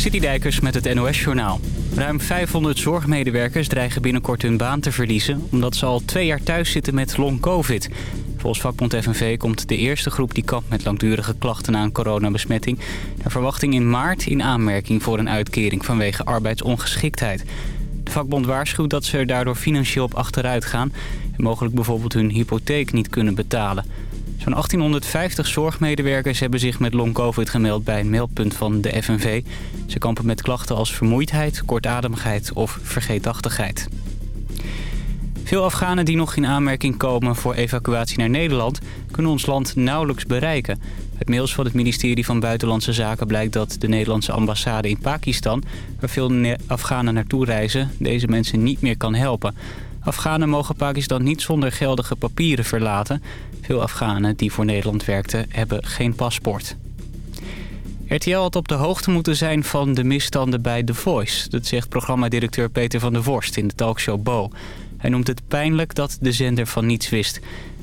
Citydijkers met het NOS-journaal. Ruim 500 zorgmedewerkers dreigen binnenkort hun baan te verliezen... omdat ze al twee jaar thuis zitten met long-covid. Volgens vakbond FNV komt de eerste groep die kampt met langdurige klachten aan coronabesmetting... naar verwachting in maart in aanmerking voor een uitkering vanwege arbeidsongeschiktheid. De vakbond waarschuwt dat ze er daardoor financieel op achteruit gaan... en mogelijk bijvoorbeeld hun hypotheek niet kunnen betalen... Zo'n 1850 zorgmedewerkers hebben zich met long-covid gemeld bij een meldpunt van de FNV. Ze kampen met klachten als vermoeidheid, kortademigheid of vergeetachtigheid. Veel Afghanen die nog in aanmerking komen voor evacuatie naar Nederland... kunnen ons land nauwelijks bereiken. Uit mails van het ministerie van Buitenlandse Zaken blijkt dat de Nederlandse ambassade in Pakistan... waar veel Afghanen naartoe reizen, deze mensen niet meer kan helpen... Afghanen mogen Pakistan niet zonder geldige papieren verlaten. Veel Afghanen die voor Nederland werkten hebben geen paspoort. RTL had op de hoogte moeten zijn van de misstanden bij The Voice. Dat zegt programmadirecteur Peter van der Vorst in de talkshow Bo. Hij noemt het pijnlijk dat de zender van niets wist.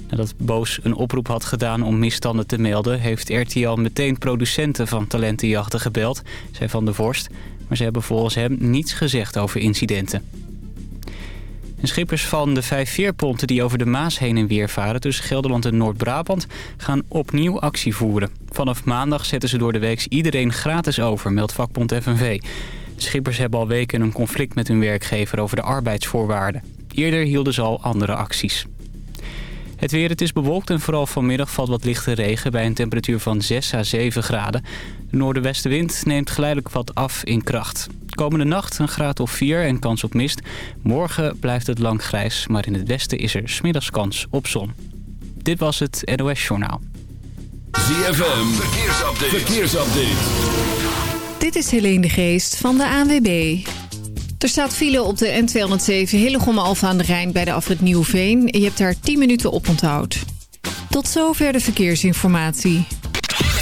Nadat Boos een oproep had gedaan om misstanden te melden... heeft RTL meteen producenten van talentenjachten gebeld, zei Van der Vorst. Maar ze hebben volgens hem niets gezegd over incidenten. En schippers van de vijf veerponten die over de Maas heen en weer varen... tussen Gelderland en Noord-Brabant gaan opnieuw actie voeren. Vanaf maandag zetten ze door de week iedereen gratis over, meldt vakbond FNV. Schippers hebben al weken een conflict met hun werkgever over de arbeidsvoorwaarden. Eerder hielden ze al andere acties. Het weer, het is bewolkt en vooral vanmiddag valt wat lichte regen bij een temperatuur van 6 à 7 graden. De noordenwestenwind neemt geleidelijk wat af in kracht. Komende nacht een graad of 4 en kans op mist. Morgen blijft het lang grijs, maar in het westen is er smiddags kans op zon. Dit was het NOS Journaal. ZFM, verkeersupdate. verkeersupdate. Dit is Helene de Geest van de ANWB. Er staat file op de N207 Hillegom Alfa aan de Rijn bij de afrit Nieuwveen. Je hebt daar 10 minuten op onthoud. Tot zover de verkeersinformatie.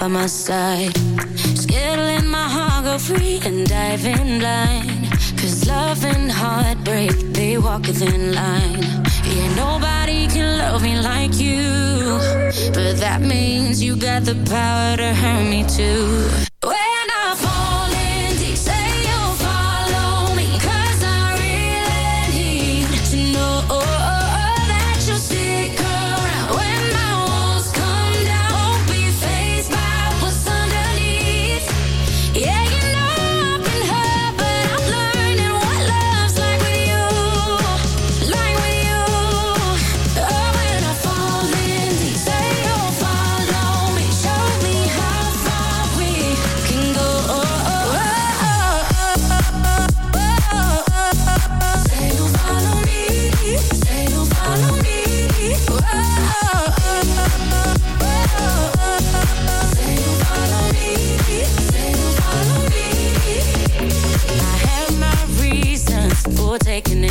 by my side. Skittling my heart go free and dive in line Cause love and heartbreak, they walk a line. Yeah, nobody can love me like you. But that means you got the power to hurt me too.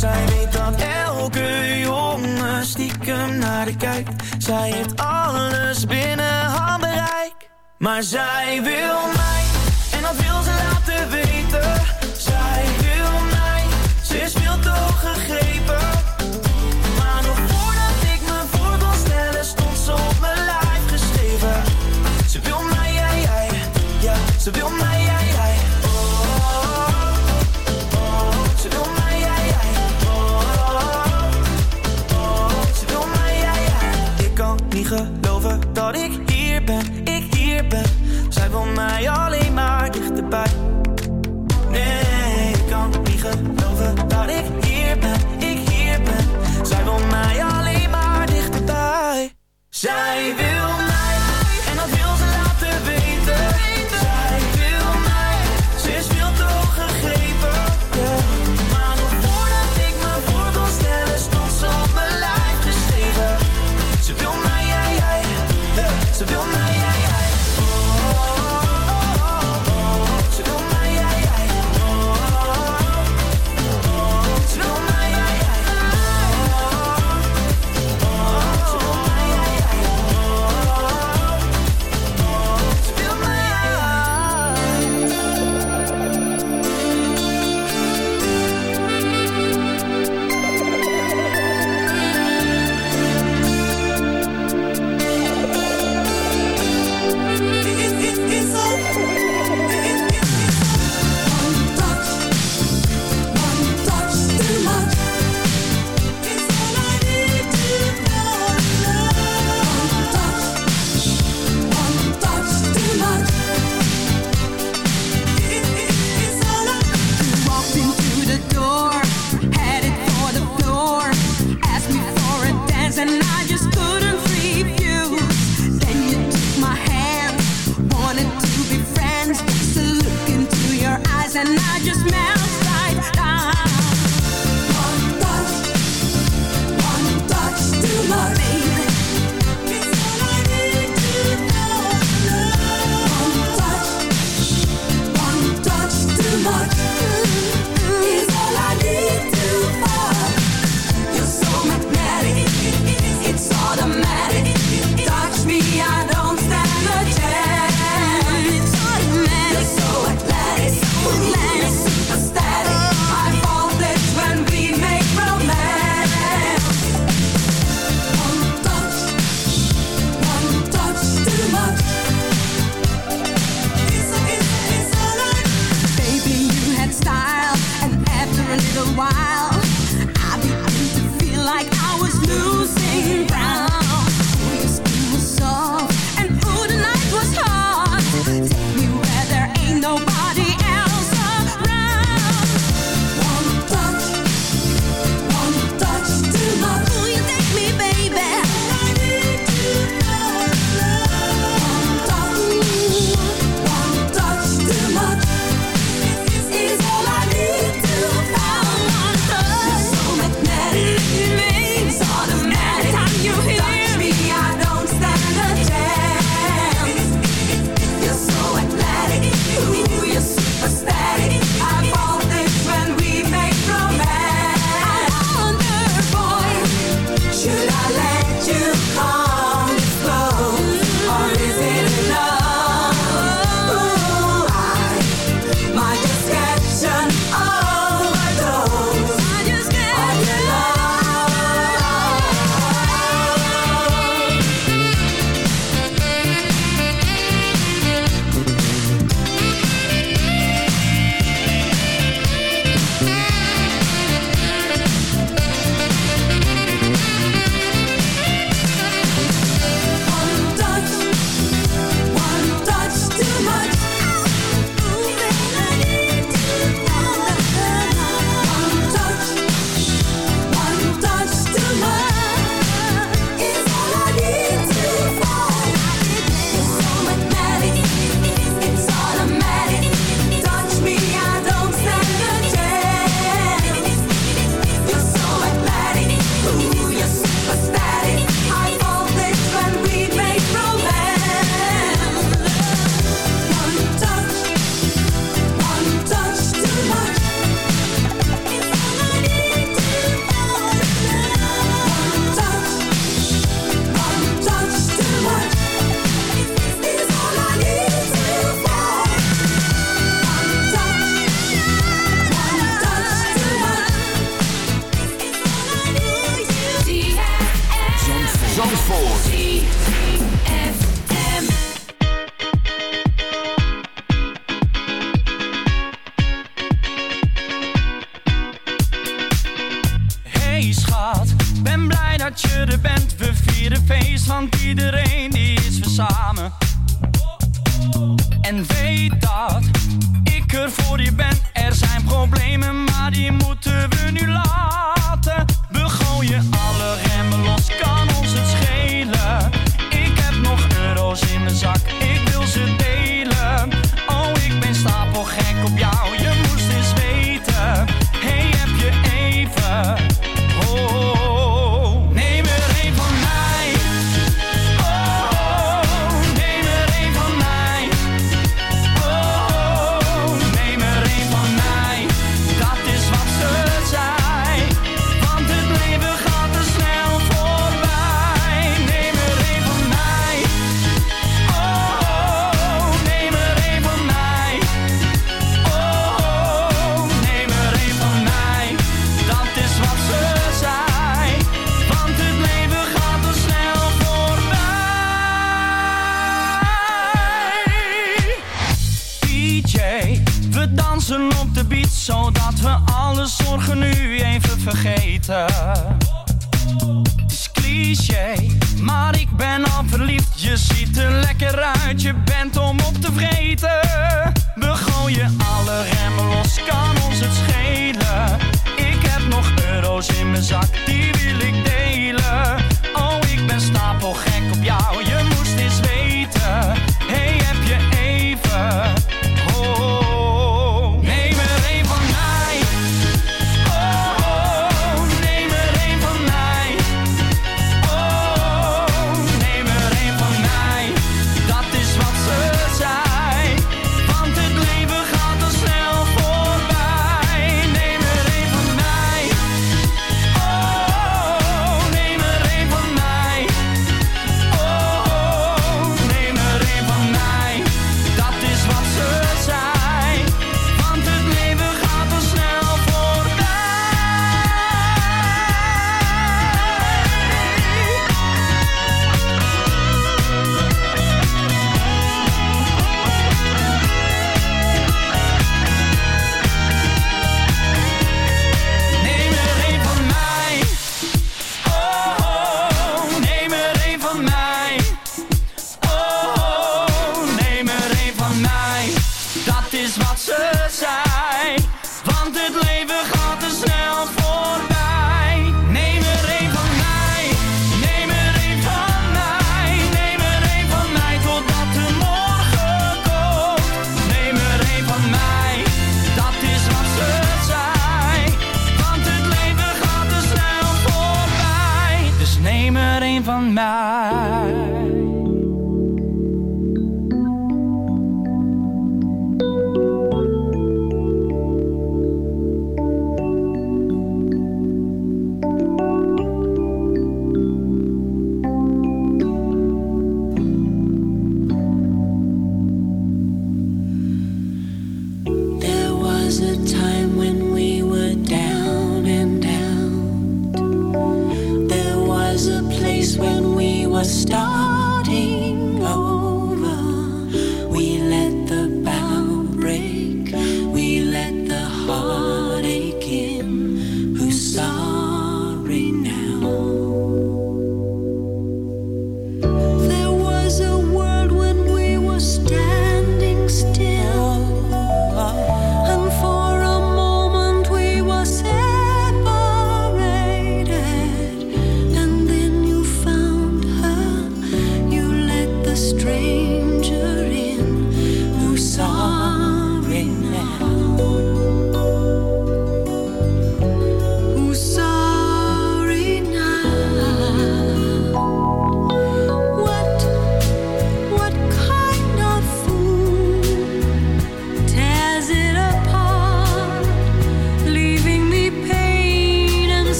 Zij weet dat elke jongen stiekem naar de kijkt. Zij heeft alles binnen handbereik Maar zij wil mij En dat wil ze laten weten. Zij wil mij Ze is veel te hoog gegrepen. Maar nog voordat ik me voor stellen Stond ze op mijn lijf geschreven. Ze wil mij, jij, jij Ja, ze wil mij,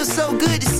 feels so good to see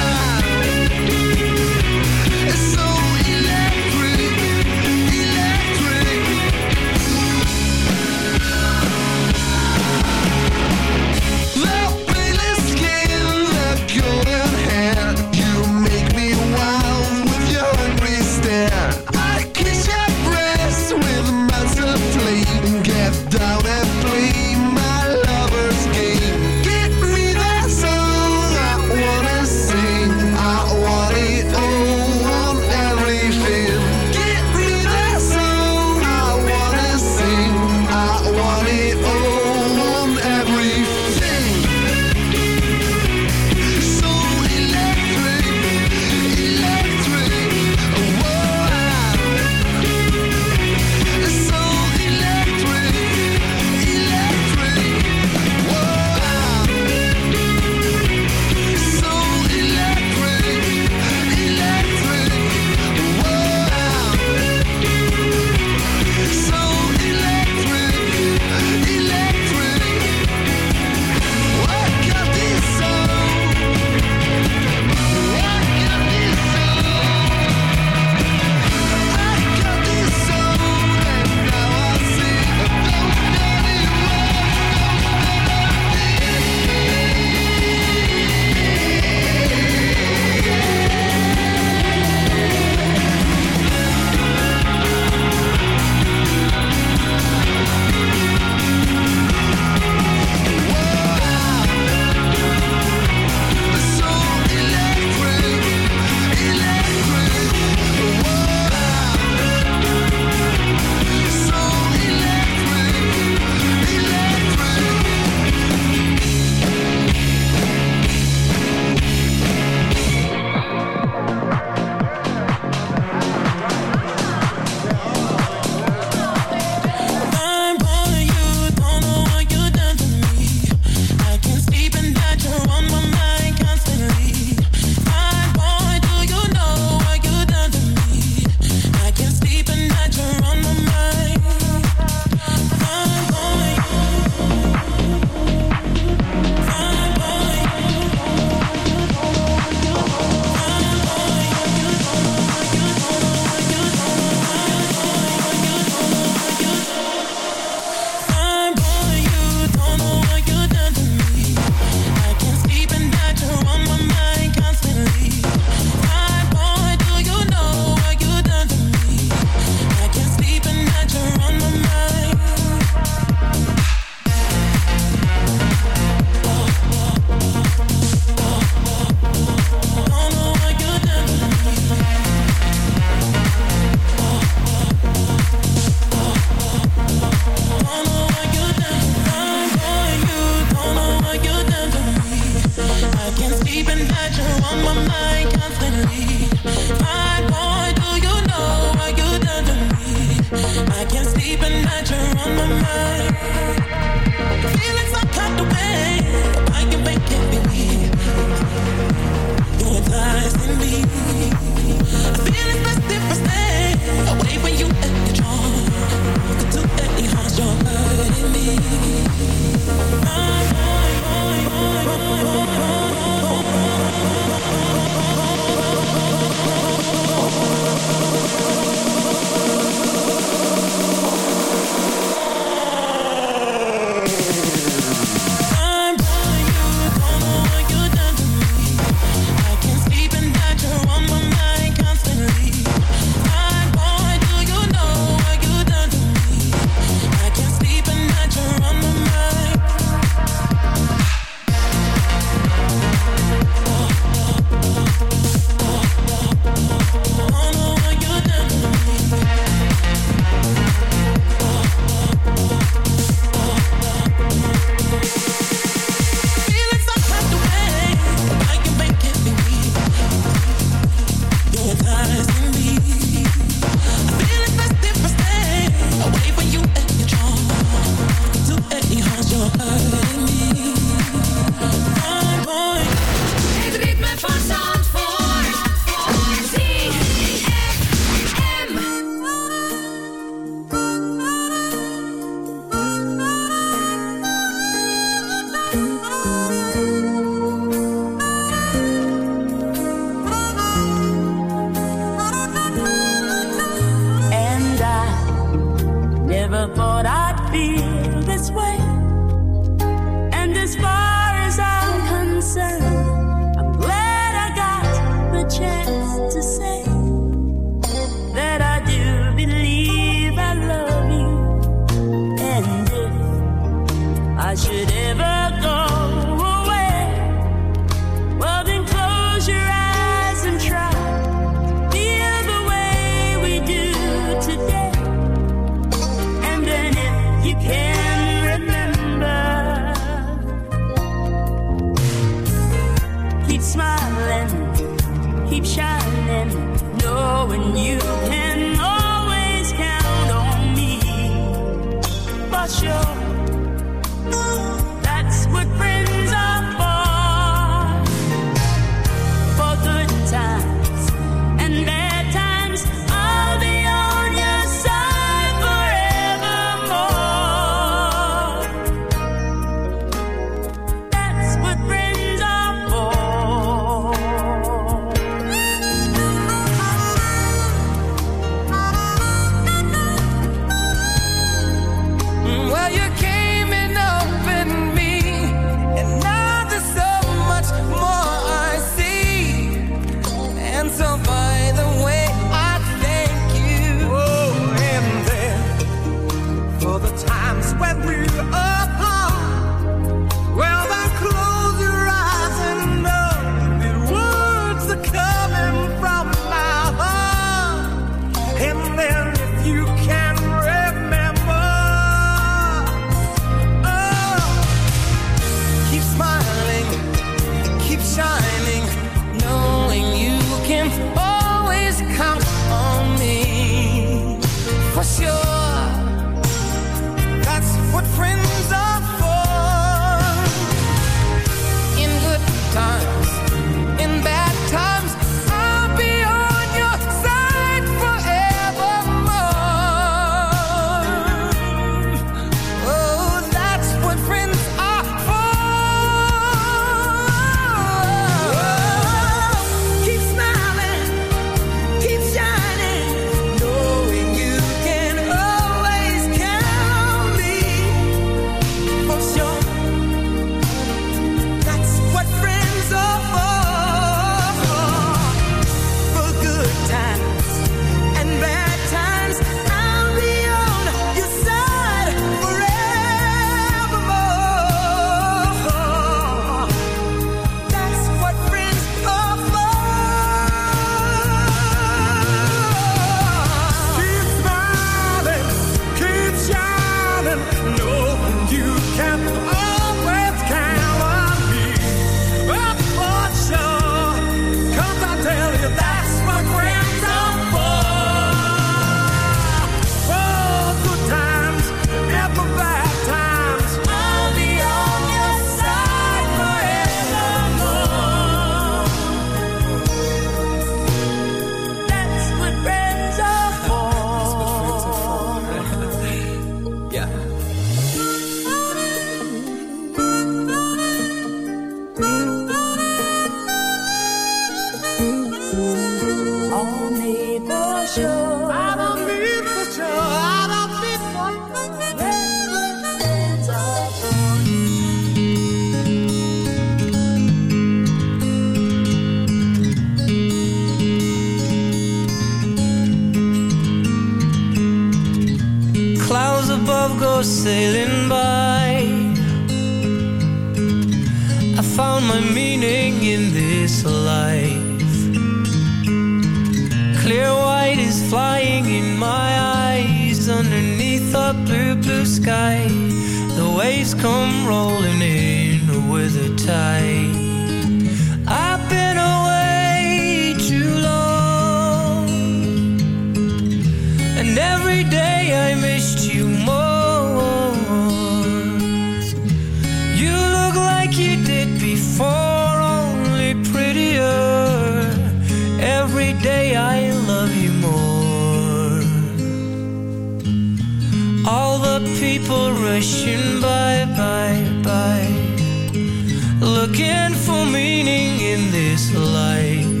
life.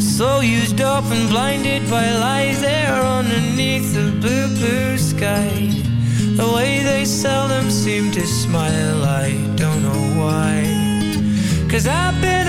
So used up and blinded by lies There underneath the blue, blue sky. The way they seldom seem to smile I don't know why. Cause I've been